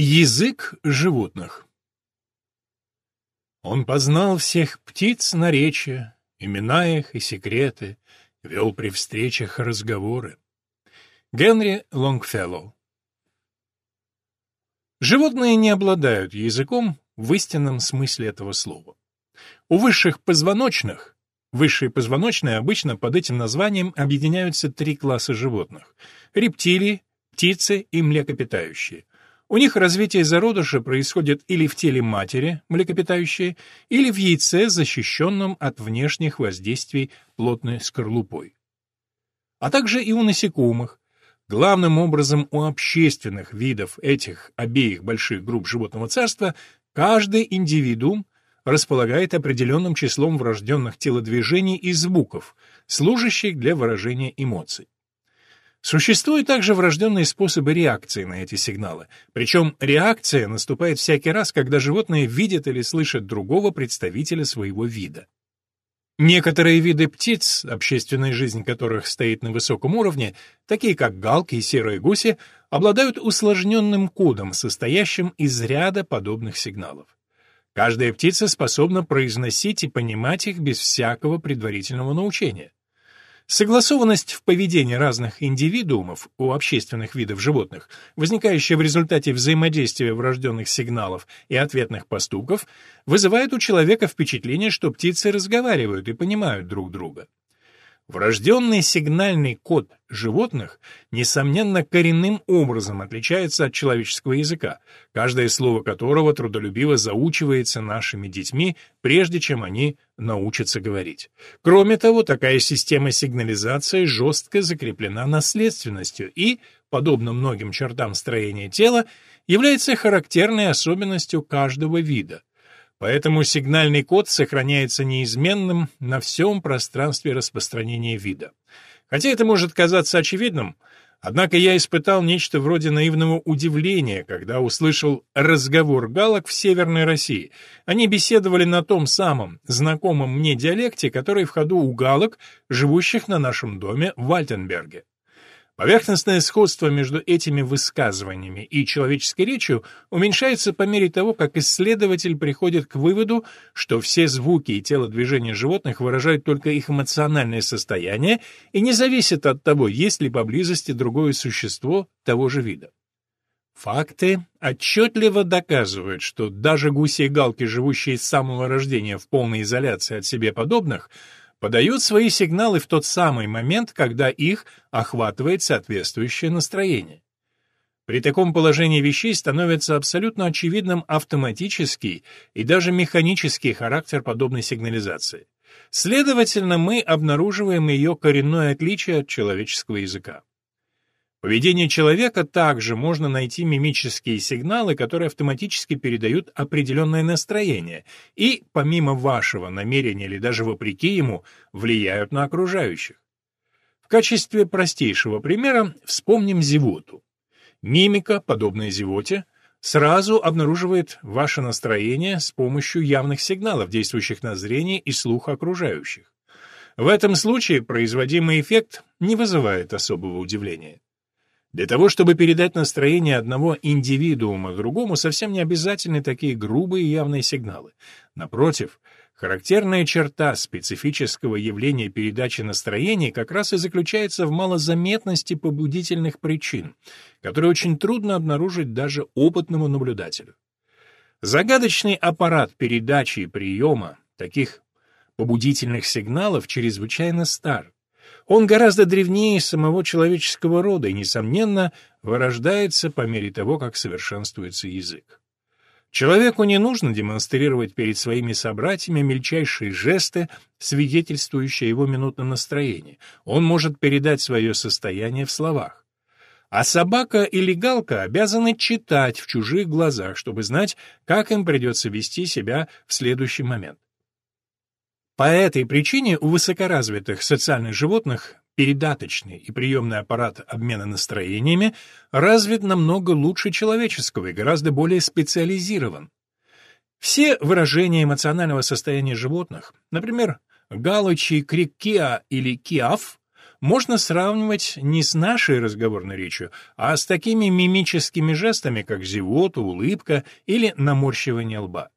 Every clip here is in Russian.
Язык животных Он познал всех птиц наречия, имена их и секреты, вел при встречах разговоры. Генри Лонгфеллоу Животные не обладают языком в истинном смысле этого слова. У высших позвоночных, высшие позвоночные обычно под этим названием объединяются три класса животных – рептилии, птицы и млекопитающие. У них развитие зародыша происходит или в теле матери, млекопитающие, или в яйце, защищенном от внешних воздействий плотной скорлупой. А также и у насекомых. Главным образом у общественных видов этих обеих больших групп животного царства каждый индивидуум располагает определенным числом врожденных телодвижений и звуков, служащих для выражения эмоций. Существуют также врожденные способы реакции на эти сигналы, причем реакция наступает всякий раз, когда животное видит или слышит другого представителя своего вида. Некоторые виды птиц, общественная жизнь которых стоит на высоком уровне, такие как галки и серые гуси, обладают усложненным кодом, состоящим из ряда подобных сигналов. Каждая птица способна произносить и понимать их без всякого предварительного научения. Согласованность в поведении разных индивидуумов у общественных видов животных, возникающая в результате взаимодействия врожденных сигналов и ответных поступков, вызывает у человека впечатление, что птицы разговаривают и понимают друг друга. Врожденный сигнальный код животных, несомненно, коренным образом отличается от человеческого языка, каждое слово которого трудолюбиво заучивается нашими детьми, прежде чем они научатся говорить. Кроме того, такая система сигнализации жестко закреплена наследственностью и, подобно многим чертам строения тела, является характерной особенностью каждого вида. Поэтому сигнальный код сохраняется неизменным на всем пространстве распространения вида. Хотя это может казаться очевидным, однако я испытал нечто вроде наивного удивления, когда услышал разговор галок в Северной России. Они беседовали на том самом, знакомом мне диалекте, который в ходу у галок, живущих на нашем доме в Вальтенберге. Поверхностное сходство между этими высказываниями и человеческой речью уменьшается по мере того, как исследователь приходит к выводу, что все звуки и телодвижения животных выражают только их эмоциональное состояние и не зависят от того, есть ли поблизости другое существо того же вида. Факты отчетливо доказывают, что даже гуси и галки, живущие с самого рождения в полной изоляции от себе подобных, подают свои сигналы в тот самый момент, когда их охватывает соответствующее настроение. При таком положении вещей становится абсолютно очевидным автоматический и даже механический характер подобной сигнализации. Следовательно, мы обнаруживаем ее коренное отличие от человеческого языка поведении человека также можно найти мимические сигналы, которые автоматически передают определенное настроение и, помимо вашего намерения или даже вопреки ему, влияют на окружающих. В качестве простейшего примера вспомним зевоту. Мимика, подобная зевоте, сразу обнаруживает ваше настроение с помощью явных сигналов, действующих на зрение и слух окружающих. В этом случае производимый эффект не вызывает особого удивления. Для того, чтобы передать настроение одного индивидуума другому, совсем не обязательны такие грубые явные сигналы. Напротив, характерная черта специфического явления передачи настроения как раз и заключается в малозаметности побудительных причин, которые очень трудно обнаружить даже опытному наблюдателю. Загадочный аппарат передачи и приема таких побудительных сигналов чрезвычайно стар, он гораздо древнее самого человеческого рода и, несомненно, вырождается по мере того, как совершенствуется язык. Человеку не нужно демонстрировать перед своими собратьями мельчайшие жесты, свидетельствующие его минутном настроении. Он может передать свое состояние в словах. А собака или галка обязаны читать в чужих глазах, чтобы знать, как им придется вести себя в следующий момент. По этой причине у высокоразвитых социальных животных передаточный и приемный аппарат обмена настроениями развит намного лучше человеческого и гораздо более специализирован. Все выражения эмоционального состояния животных, например, галочий крик «киа» или «киаф», можно сравнивать не с нашей разговорной речью, а с такими мимическими жестами, как зевота, улыбка или наморщивание лба.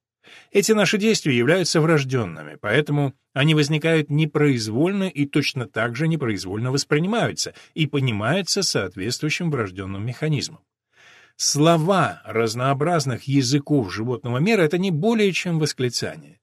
Эти наши действия являются врожденными, поэтому они возникают непроизвольно и точно так же непроизвольно воспринимаются и понимаются соответствующим врожденным механизмом. Слова разнообразных языков животного мира — это не более чем восклицание.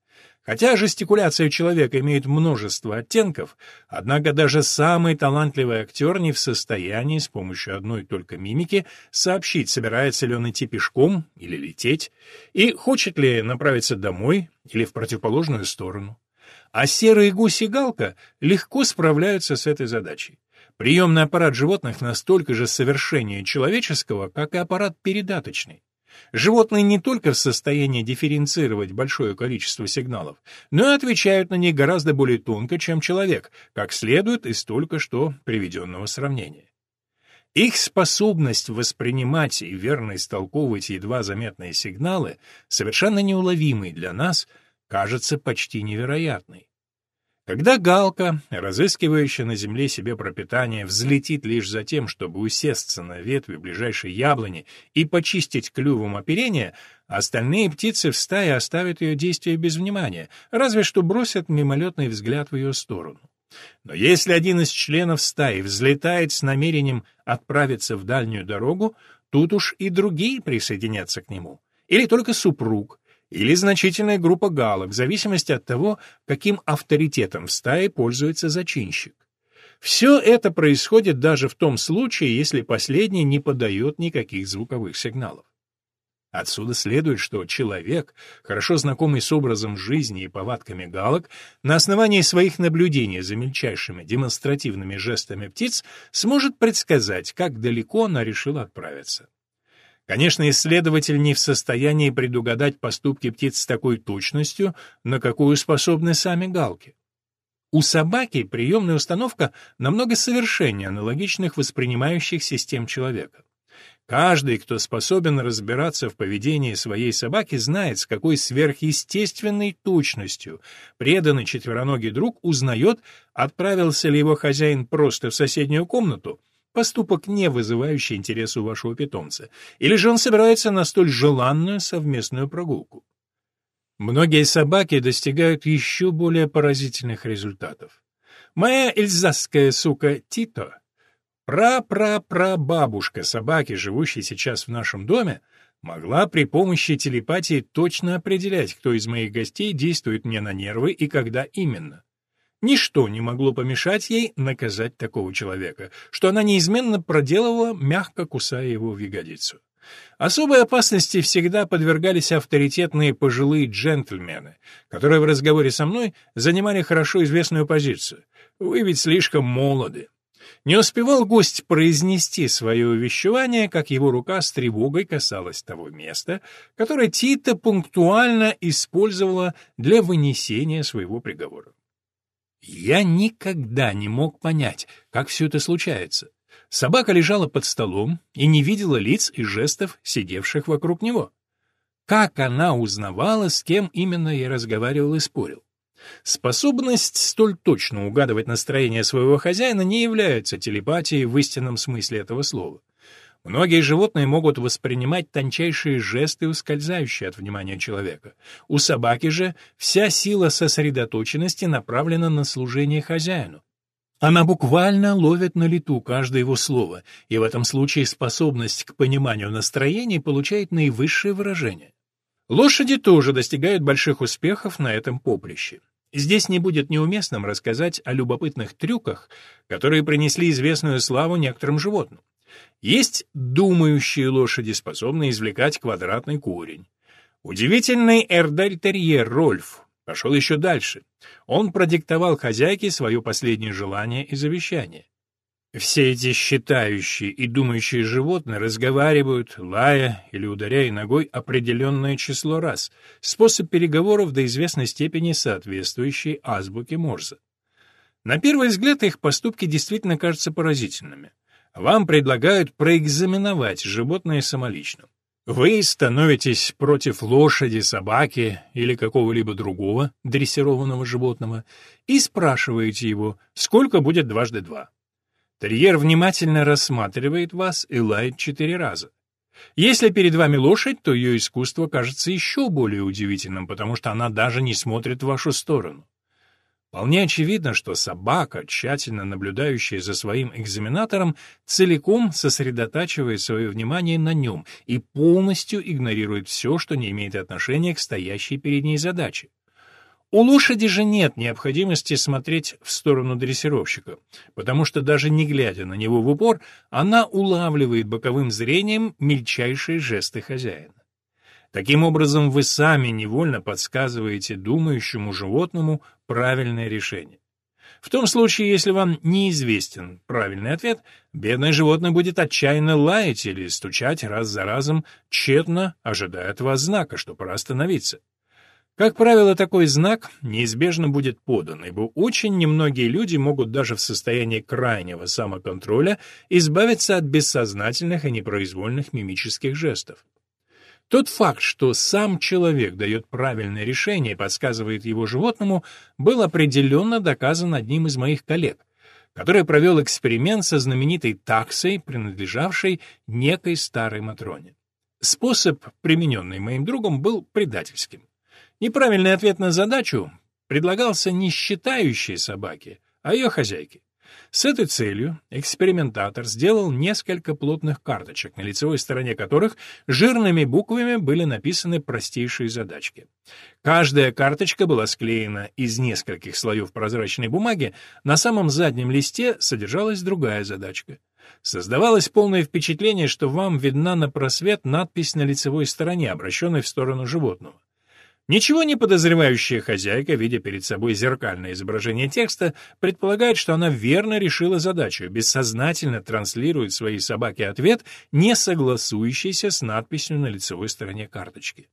Хотя жестикуляция человека имеет множество оттенков, однако даже самый талантливый актер не в состоянии с помощью одной только мимики сообщить, собирается ли он идти пешком или лететь, и хочет ли направиться домой или в противоположную сторону. А серые гуси галка легко справляются с этой задачей. Приемный аппарат животных настолько же совершеннее человеческого, как и аппарат передаточный. Животные не только в состоянии дифференцировать большое количество сигналов, но и отвечают на них гораздо более тонко, чем человек, как следует из только что приведенного сравнения. Их способность воспринимать и верно истолковывать едва заметные сигналы, совершенно неуловимые для нас, кажется почти невероятной. Когда галка, разыскивающая на земле себе пропитание, взлетит лишь за тем, чтобы усесться на ветви ближайшей яблони и почистить клювом оперение, остальные птицы в стае оставят ее действие без внимания, разве что бросят мимолетный взгляд в ее сторону. Но если один из членов стаи взлетает с намерением отправиться в дальнюю дорогу, тут уж и другие присоединятся к нему. Или только супруг, или значительная группа галок, в зависимости от того, каким авторитетом в стае пользуется зачинщик. Все это происходит даже в том случае, если последний не подает никаких звуковых сигналов. Отсюда следует, что человек, хорошо знакомый с образом жизни и повадками галок, на основании своих наблюдений за мельчайшими демонстративными жестами птиц сможет предсказать, как далеко она решила отправиться. Конечно, исследователь не в состоянии предугадать поступки птиц с такой точностью, на какую способны сами галки. У собаки приемная установка намного совершеннее аналогичных воспринимающих систем человека. Каждый, кто способен разбираться в поведении своей собаки, знает, с какой сверхъестественной точностью преданный четвероногий друг узнает, отправился ли его хозяин просто в соседнюю комнату поступок, не вызывающий интерес у вашего питомца, или же он собирается на столь желанную совместную прогулку. Многие собаки достигают еще более поразительных результатов. Моя эльзасская сука Тито, пра-пра-пра-бабушка собаки, живущей сейчас в нашем доме, могла при помощи телепатии точно определять, кто из моих гостей действует мне на нервы и когда именно. Ничто не могло помешать ей наказать такого человека, что она неизменно проделывала, мягко кусая его в ягодицу. Особой опасности всегда подвергались авторитетные пожилые джентльмены, которые в разговоре со мной занимали хорошо известную позицию. «Вы ведь слишком молоды». Не успевал гость произнести свое увещевание, как его рука с тревогой касалась того места, которое Тита пунктуально использовала для вынесения своего приговора. Я никогда не мог понять, как все это случается. Собака лежала под столом и не видела лиц и жестов сидевших вокруг него. Как она узнавала, с кем именно я разговаривал и спорил? Способность столь точно угадывать настроение своего хозяина не является телепатией в истинном смысле этого слова. Многие животные могут воспринимать тончайшие жесты, ускользающие от внимания человека. У собаки же вся сила сосредоточенности направлена на служение хозяину. Она буквально ловит на лету каждое его слово, и в этом случае способность к пониманию настроений получает наивысшее выражение. Лошади тоже достигают больших успехов на этом поприще. Здесь не будет неуместным рассказать о любопытных трюках, которые принесли известную славу некоторым животным. Есть думающие лошади, способные извлекать квадратный корень. Удивительный эрдельтерьер Рольф пошел еще дальше. Он продиктовал хозяйке свое последнее желание и завещание. Все эти считающие и думающие животные разговаривают, лая или ударяя ногой определенное число раз, способ переговоров до известной степени соответствующий азбуке Морзе. На первый взгляд их поступки действительно кажутся поразительными. Вам предлагают проэкзаменовать животное самолично. Вы становитесь против лошади, собаки или какого-либо другого дрессированного животного и спрашиваете его, сколько будет дважды два. Терьер внимательно рассматривает вас и лает четыре раза. Если перед вами лошадь, то ее искусство кажется еще более удивительным, потому что она даже не смотрит в вашу сторону. Вполне очевидно, что собака, тщательно наблюдающая за своим экзаменатором, целиком сосредотачивает свое внимание на нем и полностью игнорирует все, что не имеет отношения к стоящей перед ней задаче. У лошади же нет необходимости смотреть в сторону дрессировщика, потому что даже не глядя на него в упор, она улавливает боковым зрением мельчайшие жесты хозяина. Таким образом, вы сами невольно подсказываете думающему животному правильное решение. В том случае, если вам неизвестен правильный ответ, бедное животное будет отчаянно лаять или стучать раз за разом, тщетно ожидая от вас знака, что пора остановиться. Как правило, такой знак неизбежно будет подан, ибо очень немногие люди могут даже в состоянии крайнего самоконтроля избавиться от бессознательных и непроизвольных мимических жестов. Тот факт, что сам человек дает правильное решение и подсказывает его животному, был определенно доказан одним из моих коллег, который провел эксперимент со знаменитой таксой, принадлежавшей некой старой Матроне. Способ, примененный моим другом, был предательским. Неправильный ответ на задачу предлагался не считающей собаке, а ее хозяйке. С этой целью экспериментатор сделал несколько плотных карточек, на лицевой стороне которых жирными буквами были написаны простейшие задачки. Каждая карточка была склеена из нескольких слоев прозрачной бумаги, на самом заднем листе содержалась другая задачка. Создавалось полное впечатление, что вам видна на просвет надпись на лицевой стороне, обращенной в сторону животного. Ничего не подозревающая хозяйка, видя перед собой зеркальное изображение текста, предполагает, что она верно решила задачу, бессознательно транслирует своей собаке ответ, не согласующийся с надписью на лицевой стороне карточки.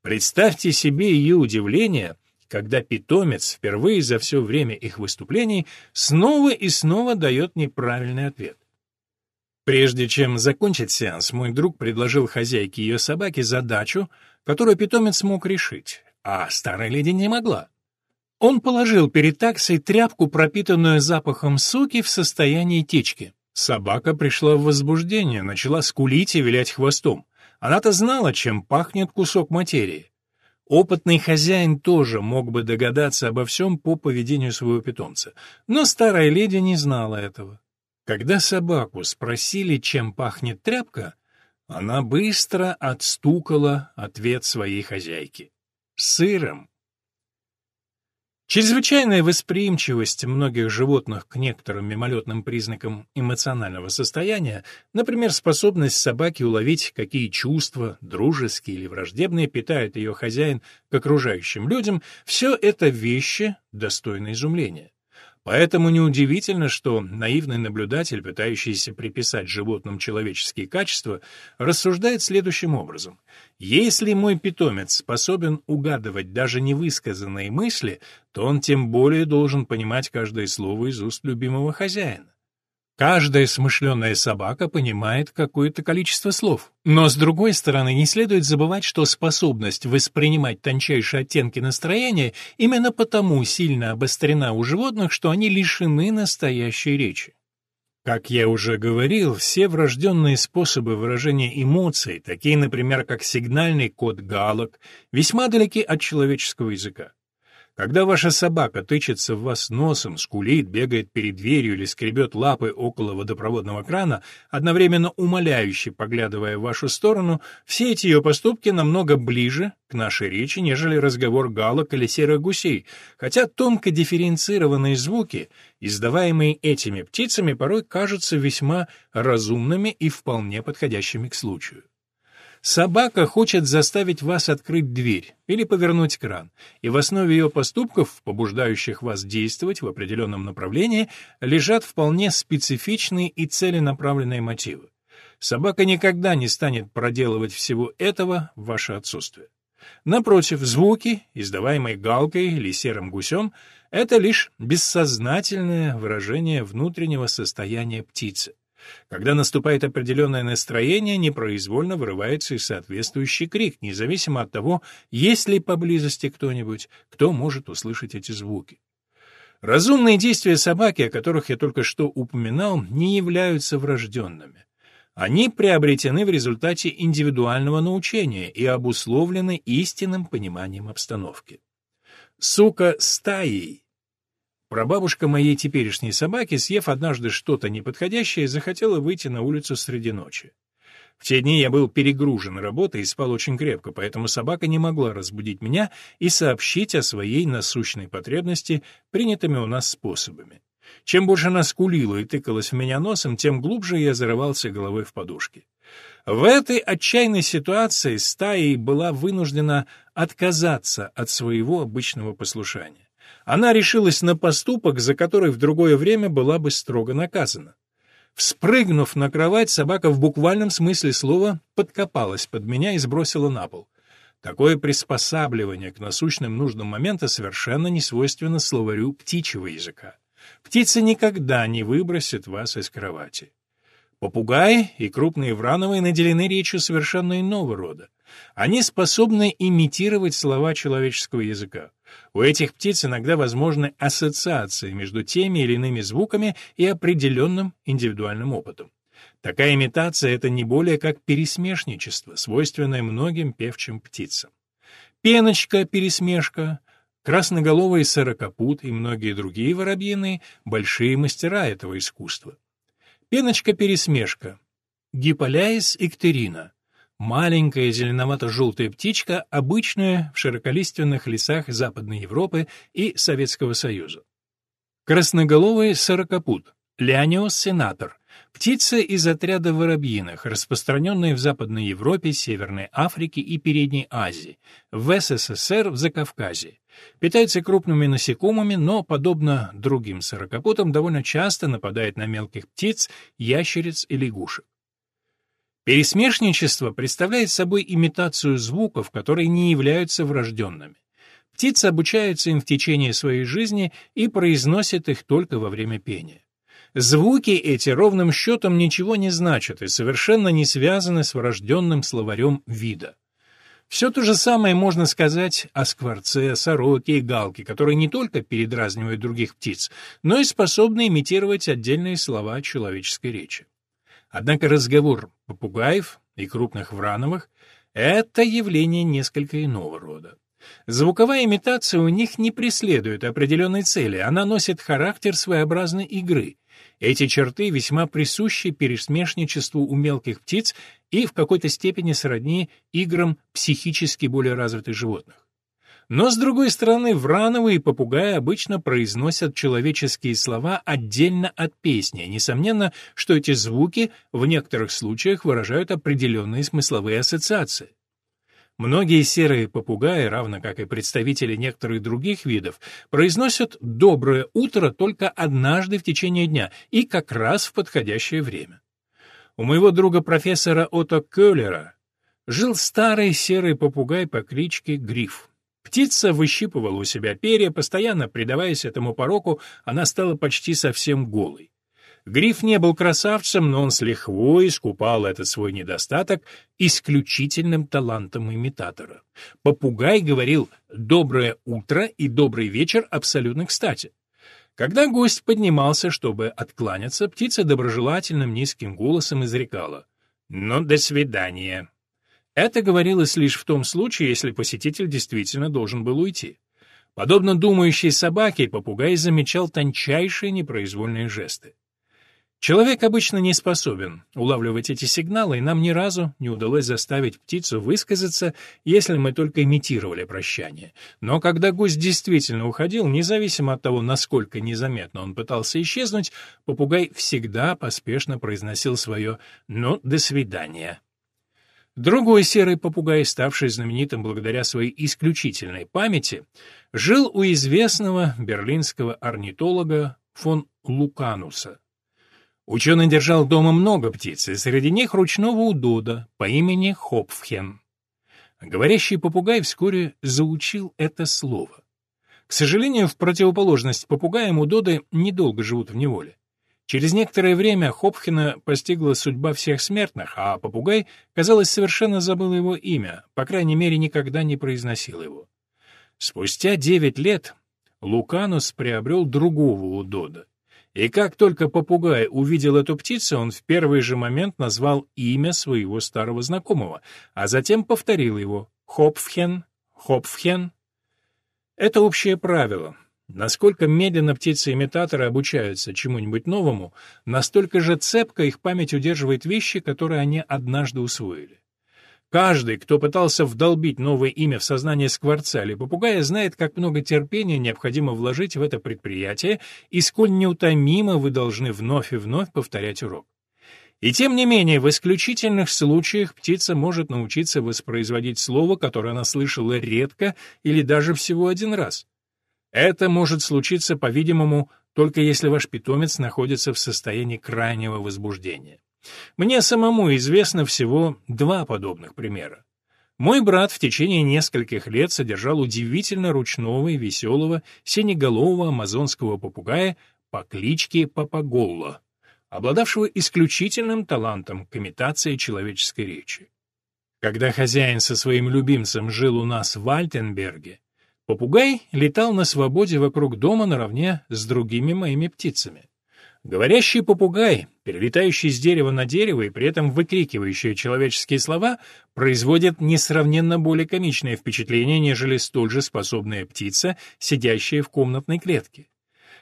Представьте себе ее удивление, когда питомец впервые за все время их выступлений снова и снова дает неправильный ответ. Прежде чем закончить сеанс, мой друг предложил хозяйке ее собаки задачу, которую питомец мог решить, а старая леди не могла. Он положил перед таксой тряпку, пропитанную запахом соки в состоянии течки. Собака пришла в возбуждение, начала скулить и вилять хвостом. Она-то знала, чем пахнет кусок материи. Опытный хозяин тоже мог бы догадаться обо всем по поведению своего питомца, но старая леди не знала этого. Когда собаку спросили, чем пахнет тряпка, она быстро отстукала ответ своей хозяйки. Сыром. Чрезвычайная восприимчивость многих животных к некоторым мимолетным признакам эмоционального состояния, например, способность собаки уловить, какие чувства, дружеские или враждебные, питает ее хозяин к окружающим людям, все это вещи, достойные изумления. Поэтому неудивительно, что наивный наблюдатель, пытающийся приписать животным человеческие качества, рассуждает следующим образом. Если мой питомец способен угадывать даже невысказанные мысли, то он тем более должен понимать каждое слово из уст любимого хозяина. Каждая смышленая собака понимает какое-то количество слов. Но, с другой стороны, не следует забывать, что способность воспринимать тончайшие оттенки настроения именно потому сильно обострена у животных, что они лишены настоящей речи. Как я уже говорил, все врожденные способы выражения эмоций, такие, например, как сигнальный код галок, весьма далеки от человеческого языка. Когда ваша собака тычется в вас носом, скулит, бегает перед дверью или скребет лапы около водопроводного крана, одновременно умоляюще поглядывая в вашу сторону, все эти ее поступки намного ближе к нашей речи, нежели разговор галок или серых гусей, хотя тонко дифференцированные звуки, издаваемые этими птицами, порой кажутся весьма разумными и вполне подходящими к случаю. Собака хочет заставить вас открыть дверь или повернуть кран, и в основе ее поступков, побуждающих вас действовать в определенном направлении, лежат вполне специфичные и целенаправленные мотивы. Собака никогда не станет проделывать всего этого в ваше отсутствие. Напротив, звуки, издаваемые галкой или серым гусем, это лишь бессознательное выражение внутреннего состояния птицы. Когда наступает определенное настроение, непроизвольно вырывается и соответствующий крик, независимо от того, есть ли поблизости кто-нибудь, кто может услышать эти звуки. Разумные действия собаки, о которых я только что упоминал, не являются врожденными. Они приобретены в результате индивидуального научения и обусловлены истинным пониманием обстановки. Сука стаей. Прабабушка моей теперешней собаки, съев однажды что-то неподходящее, захотела выйти на улицу среди ночи. В те дни я был перегружен работой и спал очень крепко, поэтому собака не могла разбудить меня и сообщить о своей насущной потребности принятыми у нас способами. Чем больше она скулила и тыкалась в меня носом, тем глубже я зарывался головой в подушки. В этой отчаянной ситуации стая была вынуждена отказаться от своего обычного послушания. Она решилась на поступок, за который в другое время была бы строго наказана. Вспрыгнув на кровать, собака в буквальном смысле слова подкопалась под меня и сбросила на пол. Такое приспосабливание к насущным нуждам момента совершенно не свойственно словарю птичьего языка. Птица никогда не выбросит вас из кровати. Попугаи и крупные врановые наделены речью совершенно иного рода. Они способны имитировать слова человеческого языка. У этих птиц иногда возможны ассоциации между теми или иными звуками и определенным индивидуальным опытом. Такая имитация — это не более как пересмешничество, свойственное многим певчим птицам. Пеночка-пересмешка — Красноголовый сорокопут и многие другие воробьины — большие мастера этого искусства. Пеночка-пересмешка. Гиполяис иктерина. Маленькая зеленовато-желтая птичка, обычная в широколиственных лесах Западной Европы и Советского Союза. Красноголовый сорокопут. Леониос сенатор. Птица из отряда воробьиных, распространенная в Западной Европе, Северной Африке и Передней Азии, в СССР, в Закавказье. Питается крупными насекомыми, но, подобно другим сорокопутам, довольно часто нападает на мелких птиц, ящериц и лягушек. Пересмешничество представляет собой имитацию звуков, которые не являются врожденными. Птица обучается им в течение своей жизни и произносит их только во время пения. Звуки эти ровным счетом ничего не значат и совершенно не связаны с врожденным словарем вида. Все то же самое можно сказать о скворце, сороке и галке, которые не только передразнивают других птиц, но и способны имитировать отдельные слова человеческой речи. Однако разговор попугаев и крупных врановых — это явление несколько иного рода. Звуковая имитация у них не преследует определенной цели, она носит характер своеобразной игры, эти черты весьма присущи пересмешничеству у мелких птиц и в какой-то степени сродни играм психически более развитых животных. Но, с другой стороны, врановые попугаи обычно произносят человеческие слова отдельно от песни. Несомненно, что эти звуки в некоторых случаях выражают определенные смысловые ассоциации. Многие серые попугаи, равно как и представители некоторых других видов, произносят «доброе утро» только однажды в течение дня и как раз в подходящее время. У моего друга профессора Отто Кёллера жил старый серый попугай по кличке Гриф. Птица выщипывала у себя перья, постоянно предаваясь этому пороку, она стала почти совсем голой. Гриф не был красавцем, но он с лихвой искупал этот свой недостаток исключительным талантом имитатора. Попугай говорил «доброе утро» и «добрый вечер» абсолютно кстати. Когда гость поднимался, чтобы откланяться, птица доброжелательным низким голосом изрекала «Ну, до свидания». Это говорилось лишь в том случае, если посетитель действительно должен был уйти. Подобно думающей собаке, попугай замечал тончайшие непроизвольные жесты. Человек обычно не способен улавливать эти сигналы, и нам ни разу не удалось заставить птицу высказаться, если мы только имитировали прощание. Но когда гость действительно уходил, независимо от того, насколько незаметно он пытался исчезнуть, попугай всегда поспешно произносил свое «ну, до свидания». Другой серый попугай, ставший знаменитым благодаря своей исключительной памяти, жил у известного берлинского орнитолога фон Лукануса. Ученый держал дома много птиц, и среди них ручного удода по имени Хопфхен. Говорящий попугай вскоре заучил это слово. К сожалению, в противоположность попугаям удоды недолго живут в неволе. Через некоторое время Хопфхена постигла судьба всех смертных, а попугай, казалось, совершенно забыл его имя, по крайней мере, никогда не произносил его. Спустя девять лет Луканус приобрел другого удода. И как только попугай увидел эту птицу, он в первый же момент назвал имя своего старого знакомого, а затем повторил его «Хопфхен», «Хопфхен». Это общее правило. Насколько медленно птицы-имитаторы обучаются чему-нибудь новому, настолько же цепко их память удерживает вещи, которые они однажды усвоили. Каждый, кто пытался вдолбить новое имя в сознание скворца или попугая, знает, как много терпения необходимо вложить в это предприятие и сколь неутомимо вы должны вновь и вновь повторять урок. И тем не менее, в исключительных случаях птица может научиться воспроизводить слово, которое она слышала редко или даже всего один раз. Это может случиться, по-видимому, только если ваш питомец находится в состоянии крайнего возбуждения. Мне самому известно всего два подобных примера. Мой брат в течение нескольких лет содержал удивительно ручного и веселого синеголового амазонского попугая по кличке Папаголло, обладавшего исключительным талантом к имитации человеческой речи. Когда хозяин со своим любимцем жил у нас в Альтенберге, попугай летал на свободе вокруг дома наравне с другими моими птицами. Говорящий попугай, перелетающий с дерева на дерево и при этом выкрикивающий человеческие слова, производит несравненно более комичное впечатление, нежели столь же способная птица, сидящая в комнатной клетке.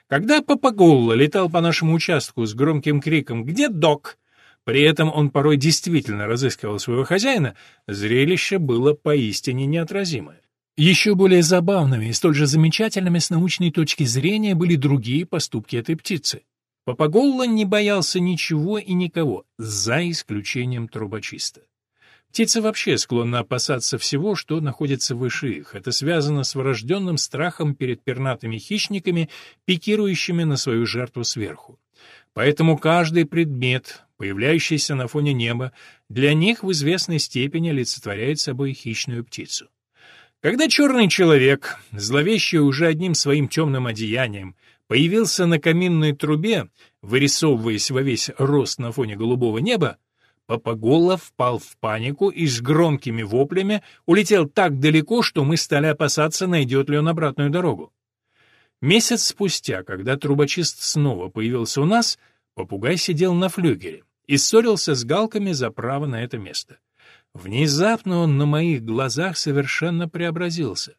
Когда Папаголла летал по нашему участку с громким криком «Где док?», при этом он порой действительно разыскивал своего хозяина, зрелище было поистине неотразимое. Еще более забавными и столь же замечательными с научной точки зрения были другие поступки этой птицы. Папаголла не боялся ничего и никого, за исключением трубочиста. Птицы вообще склонны опасаться всего, что находится выше их. Это связано с врожденным страхом перед пернатыми хищниками, пикирующими на свою жертву сверху. Поэтому каждый предмет, появляющийся на фоне неба, для них в известной степени олицетворяет собой хищную птицу. Когда черный человек, зловещий уже одним своим темным одеянием, появился на каминной трубе, вырисовываясь во весь рост на фоне голубого неба, Папагола впал в панику и с громкими воплями улетел так далеко, что мы стали опасаться, найдет ли он обратную дорогу. Месяц спустя, когда трубочист снова появился у нас, попугай сидел на флюгере и ссорился с галками за право на это место. Внезапно он на моих глазах совершенно преобразился.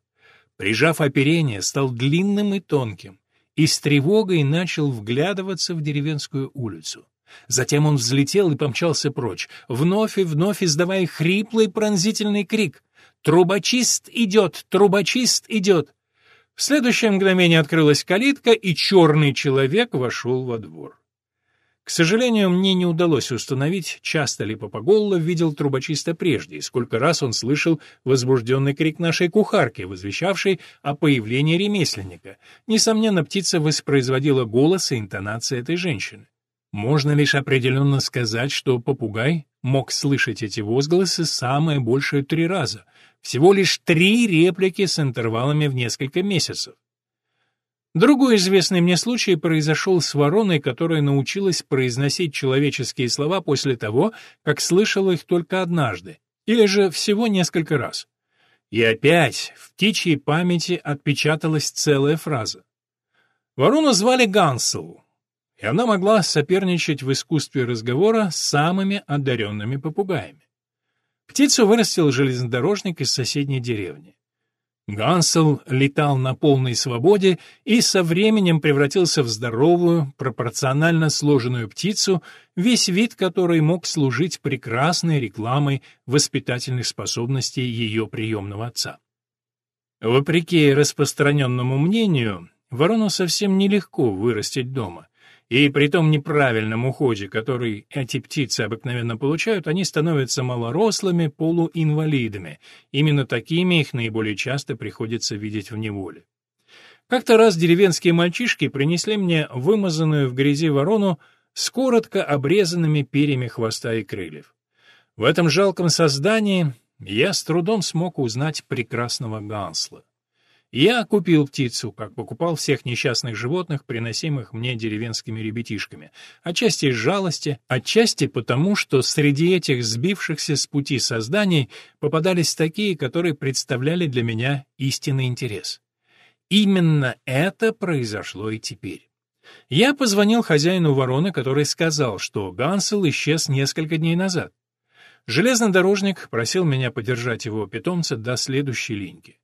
Прижав оперение, стал длинным и тонким, и с тревогой начал вглядываться в деревенскую улицу. Затем он взлетел и помчался прочь, вновь и вновь издавая хриплый пронзительный крик «Трубочист идет! Трубочист идет!» В следующее мгновение открылась калитка, и черный человек вошел во двор. К сожалению, мне не удалось установить, часто ли Папаголло видел трубочиста прежде, и сколько раз он слышал возбужденный крик нашей кухарки, возвещавшей о появлении ремесленника. Несомненно, птица воспроизводила голос и интонации этой женщины. Можно лишь определенно сказать, что попугай мог слышать эти возгласы самое большее три раза, всего лишь три реплики с интервалами в несколько месяцев. Другой известный мне случай произошел с вороной, которая научилась произносить человеческие слова после того, как слышала их только однажды, или же всего несколько раз. И опять в птичьей памяти отпечаталась целая фраза. Ворону звали Гансел, и она могла соперничать в искусстве разговора с самыми одаренными попугаями. Птицу вырастил железнодорожник из соседней деревни. Гансел летал на полной свободе и со временем превратился в здоровую, пропорционально сложенную птицу, весь вид которой мог служить прекрасной рекламой воспитательных способностей ее приемного отца. Вопреки распространенному мнению, ворону совсем нелегко вырастить дома. И при том неправильном уходе, который эти птицы обыкновенно получают, они становятся малорослыми полуинвалидами. Именно такими их наиболее часто приходится видеть в неволе. Как-то раз деревенские мальчишки принесли мне вымазанную в грязи ворону с коротко обрезанными перьями хвоста и крыльев. В этом жалком создании я с трудом смог узнать прекрасного Гансла. Я купил птицу, как покупал всех несчастных животных, приносимых мне деревенскими ребятишками, отчасти из жалости, отчасти потому, что среди этих сбившихся с пути созданий попадались такие, которые представляли для меня истинный интерес. Именно это произошло и теперь. Я позвонил хозяину вороны, который сказал, что Гансел исчез несколько дней назад. Железнодорожник просил меня подержать его питомца до следующей линьки.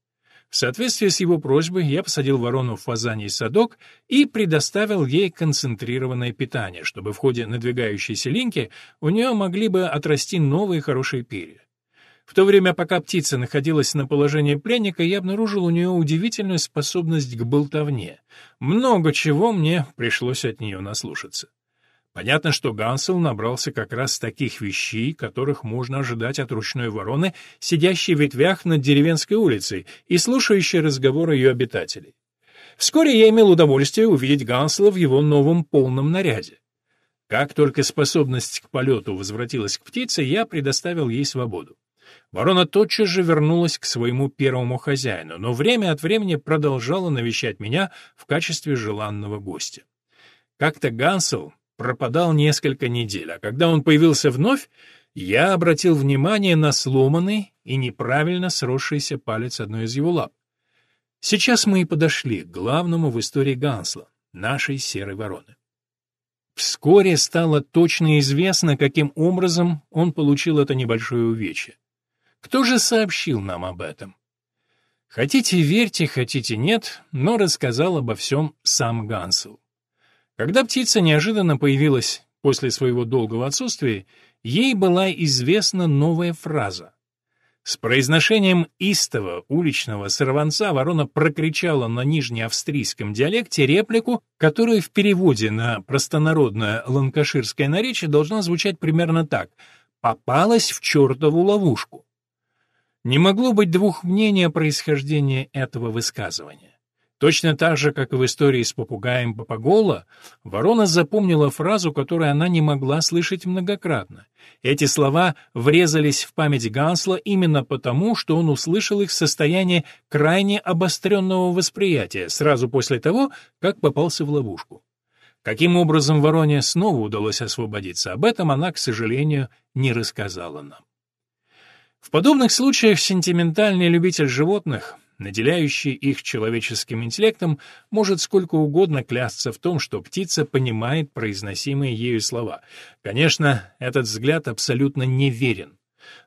В соответствии с его просьбой я посадил ворону в фазаний садок и предоставил ей концентрированное питание, чтобы в ходе надвигающейся линьки у нее могли бы отрасти новые хорошие перья. В то время, пока птица находилась на положении пленника, я обнаружил у нее удивительную способность к болтовне. Много чего мне пришлось от нее наслушаться. Понятно, что Гансел набрался как раз таких вещей, которых можно ожидать от ручной вороны, сидящей в ветвях над деревенской улицей и слушающей разговоры ее обитателей. Вскоре я имел удовольствие увидеть Гансела в его новом полном наряде. Как только способность к полету возвратилась к птице, я предоставил ей свободу. Ворона тотчас же вернулась к своему первому хозяину, но время от времени продолжала навещать меня в качестве желанного гостя. Как-то Гансел пропадал несколько недель, а когда он появился вновь, я обратил внимание на сломанный и неправильно сросшийся палец одной из его лап. Сейчас мы и подошли к главному в истории Гансла, нашей серой вороны. Вскоре стало точно известно, каким образом он получил это небольшое увечье. Кто же сообщил нам об этом? Хотите верьте, хотите нет, но рассказал обо всем сам Гансел. Когда птица неожиданно появилась после своего долгого отсутствия, ей была известна новая фраза. С произношением истого уличного сорванца ворона прокричала на нижнеавстрийском диалекте реплику, которая в переводе на простонародное ланкаширское наречие должна звучать примерно так «попалась в чертову ловушку». Не могло быть двух мнений о происхождении этого высказывания. Точно так же, как и в истории с попугаем Папагола, ворона запомнила фразу, которую она не могла слышать многократно. Эти слова врезались в память Гансла именно потому, что он услышал их в состоянии крайне обостренного восприятия сразу после того, как попался в ловушку. Каким образом вороне снова удалось освободиться, об этом она, к сожалению, не рассказала нам. В подобных случаях сентиментальный любитель животных наделяющий их человеческим интеллектом, может сколько угодно клясться в том, что птица понимает произносимые ею слова. Конечно, этот взгляд абсолютно неверен.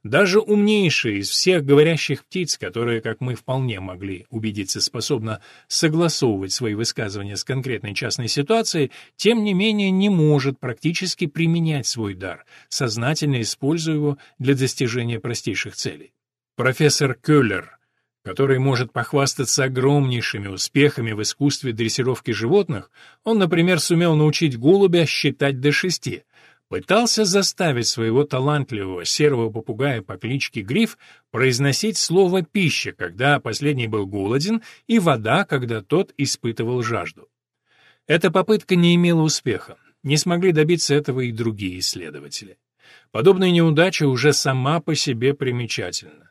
Даже умнейшая из всех говорящих птиц, которые, как мы вполне могли убедиться, способна согласовывать свои высказывания с конкретной частной ситуацией, тем не менее не может практически применять свой дар, сознательно используя его для достижения простейших целей. Профессор Кюллер который может похвастаться огромнейшими успехами в искусстве дрессировки животных, он, например, сумел научить голубя считать до шести, пытался заставить своего талантливого серого попугая по кличке Гриф произносить слово «пища», когда последний был голоден, и «вода», когда тот испытывал жажду. Эта попытка не имела успеха, не смогли добиться этого и другие исследователи. Подобная неудача уже сама по себе примечательна.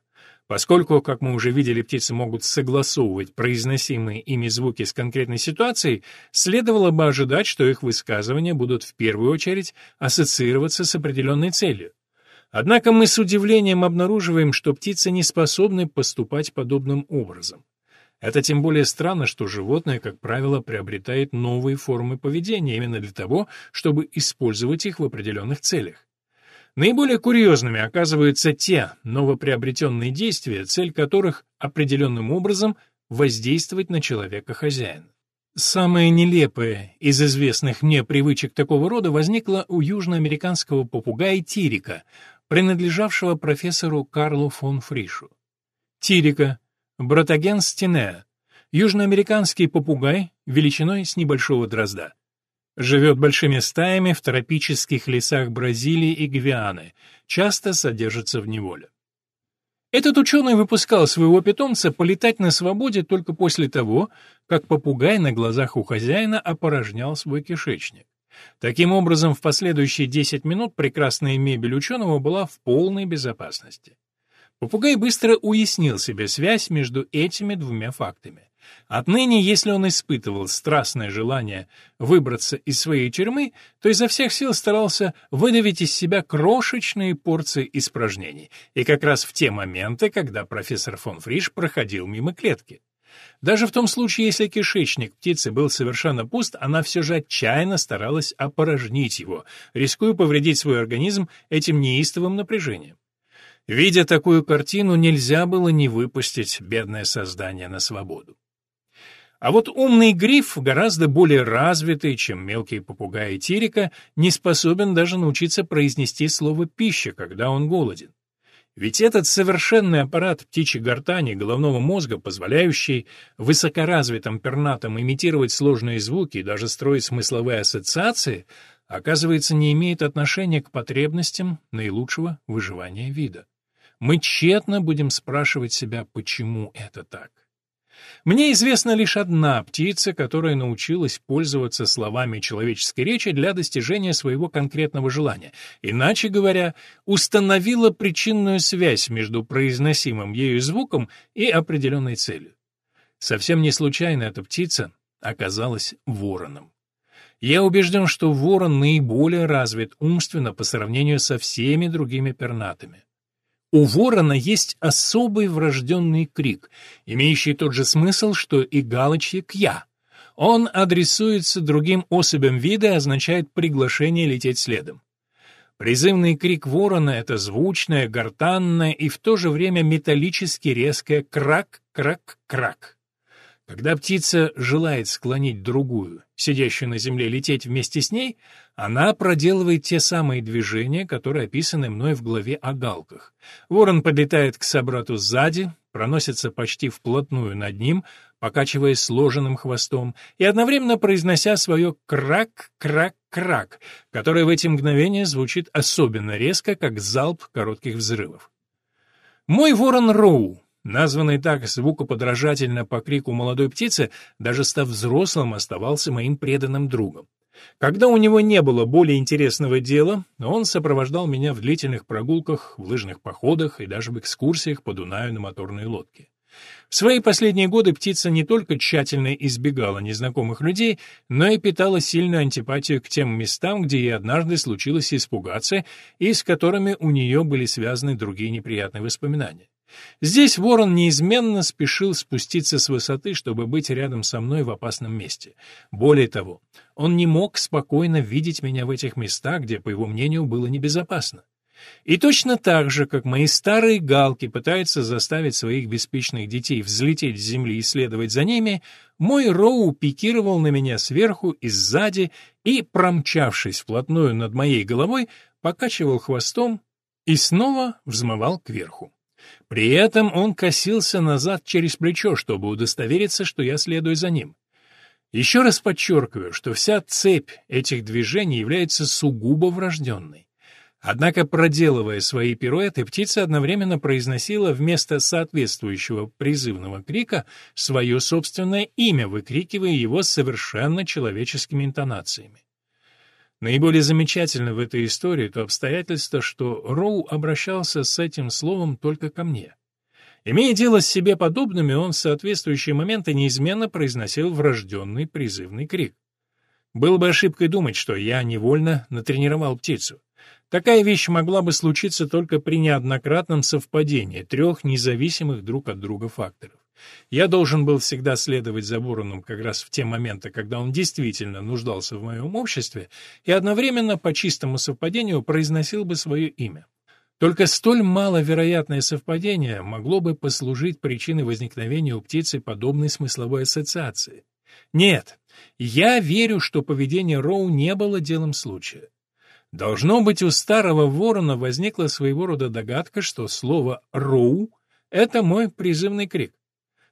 Поскольку, как мы уже видели, птицы могут согласовывать произносимые ими звуки с конкретной ситуацией, следовало бы ожидать, что их высказывания будут в первую очередь ассоциироваться с определенной целью. Однако мы с удивлением обнаруживаем, что птицы не способны поступать подобным образом. Это тем более странно, что животное, как правило, приобретает новые формы поведения именно для того, чтобы использовать их в определенных целях. Наиболее курьезными оказываются те новоприобретенные действия, цель которых определенным образом воздействовать на человека-хозяина. Самое нелепое из известных мне привычек такого рода возникло у южноамериканского попугая Тирика, принадлежавшего профессору Карлу фон Фришу. Тирика, Бротаген стенеа, южноамериканский попугай величиной с небольшого дрозда. Живет большими стаями в тропических лесах Бразилии и Гвианы, часто содержится в неволе. Этот ученый выпускал своего питомца полетать на свободе только после того, как попугай на глазах у хозяина опорожнял свой кишечник. Таким образом, в последующие 10 минут прекрасная мебель ученого была в полной безопасности. Попугай быстро уяснил себе связь между этими двумя фактами. Отныне, если он испытывал страстное желание выбраться из своей тюрьмы, то изо всех сил старался выдавить из себя крошечные порции испражнений, и как раз в те моменты, когда профессор фон Фриш проходил мимо клетки. Даже в том случае, если кишечник птицы был совершенно пуст, она все же отчаянно старалась опорожнить его, рискуя повредить свой организм этим неистовым напряжением. Видя такую картину, нельзя было не выпустить бедное создание на свободу. А вот умный гриф, гораздо более развитый, чем мелкий попугай и тирика, не способен даже научиться произнести слово «пища», когда он голоден. Ведь этот совершенный аппарат птичьей гортани головного мозга, позволяющий высокоразвитым пернатам имитировать сложные звуки и даже строить смысловые ассоциации, оказывается, не имеет отношения к потребностям наилучшего выживания вида. Мы тщетно будем спрашивать себя, почему это так. Мне известна лишь одна птица, которая научилась пользоваться словами человеческой речи для достижения своего конкретного желания, иначе говоря, установила причинную связь между произносимым ею звуком и определенной целью. Совсем не случайно эта птица оказалась вороном. Я убежден, что ворон наиболее развит умственно по сравнению со всеми другими пернатыми. У ворона есть особый врожденный крик, имеющий тот же смысл, что и галочье «кья». Он адресуется другим особям вида и означает приглашение лететь следом. Призывный крик ворона — это звучное, гортанное и в то же время металлически резкое «крак-крак-крак». Когда птица желает склонить другую, сидящую на земле, лететь вместе с ней, она проделывает те самые движения, которые описаны мной в главе о галках. Ворон подлетает к собрату сзади, проносится почти вплотную над ним, покачиваясь сложенным хвостом и одновременно произнося свое «крак-крак-крак», которое в эти мгновения звучит особенно резко, как залп коротких взрывов. Мой ворон Роу Названный так звукоподражательно по крику молодой птицы, даже став взрослым, оставался моим преданным другом. Когда у него не было более интересного дела, он сопровождал меня в длительных прогулках, в лыжных походах и даже в экскурсиях по Дунаю на моторной лодке. В свои последние годы птица не только тщательно избегала незнакомых людей, но и питала сильную антипатию к тем местам, где ей однажды случилось испугаться и с которыми у нее были связаны другие неприятные воспоминания. Здесь ворон неизменно спешил спуститься с высоты, чтобы быть рядом со мной в опасном месте. Более того, он не мог спокойно видеть меня в этих местах, где, по его мнению, было небезопасно. И точно так же, как мои старые галки пытаются заставить своих беспечных детей взлететь с земли и следовать за ними, мой Роу пикировал на меня сверху и сзади и, промчавшись вплотную над моей головой, покачивал хвостом и снова взмывал кверху. При этом он косился назад через плечо, чтобы удостовериться, что я следую за ним. Еще раз подчеркиваю, что вся цепь этих движений является сугубо врожденной. Однако, проделывая свои пируэты, птица одновременно произносила вместо соответствующего призывного крика свое собственное имя, выкрикивая его совершенно человеческими интонациями. Наиболее замечательно в этой истории то обстоятельство, что Роу обращался с этим словом только ко мне. Имея дело с себе подобными, он в соответствующие моменты неизменно произносил врожденный призывный крик. Было бы ошибкой думать, что я невольно натренировал птицу. Такая вещь могла бы случиться только при неоднократном совпадении трех независимых друг от друга факторов. Я должен был всегда следовать за Вороном как раз в те моменты, когда он действительно нуждался в моем обществе, и одновременно по чистому совпадению произносил бы свое имя. Только столь маловероятное совпадение могло бы послужить причиной возникновения у птицы подобной смысловой ассоциации. Нет, я верю, что поведение Роу не было делом случая. Должно быть, у старого ворона возникла своего рода догадка, что слово «роу» — это мой призывный крик.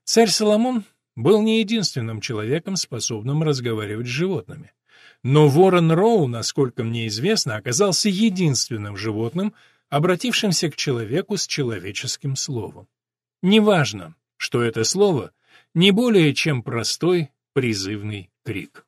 Царь Соломон был не единственным человеком, способным разговаривать с животными. Но ворон Роу, насколько мне известно, оказался единственным животным, обратившимся к человеку с человеческим словом. Неважно, что это слово не более чем простой призывный крик.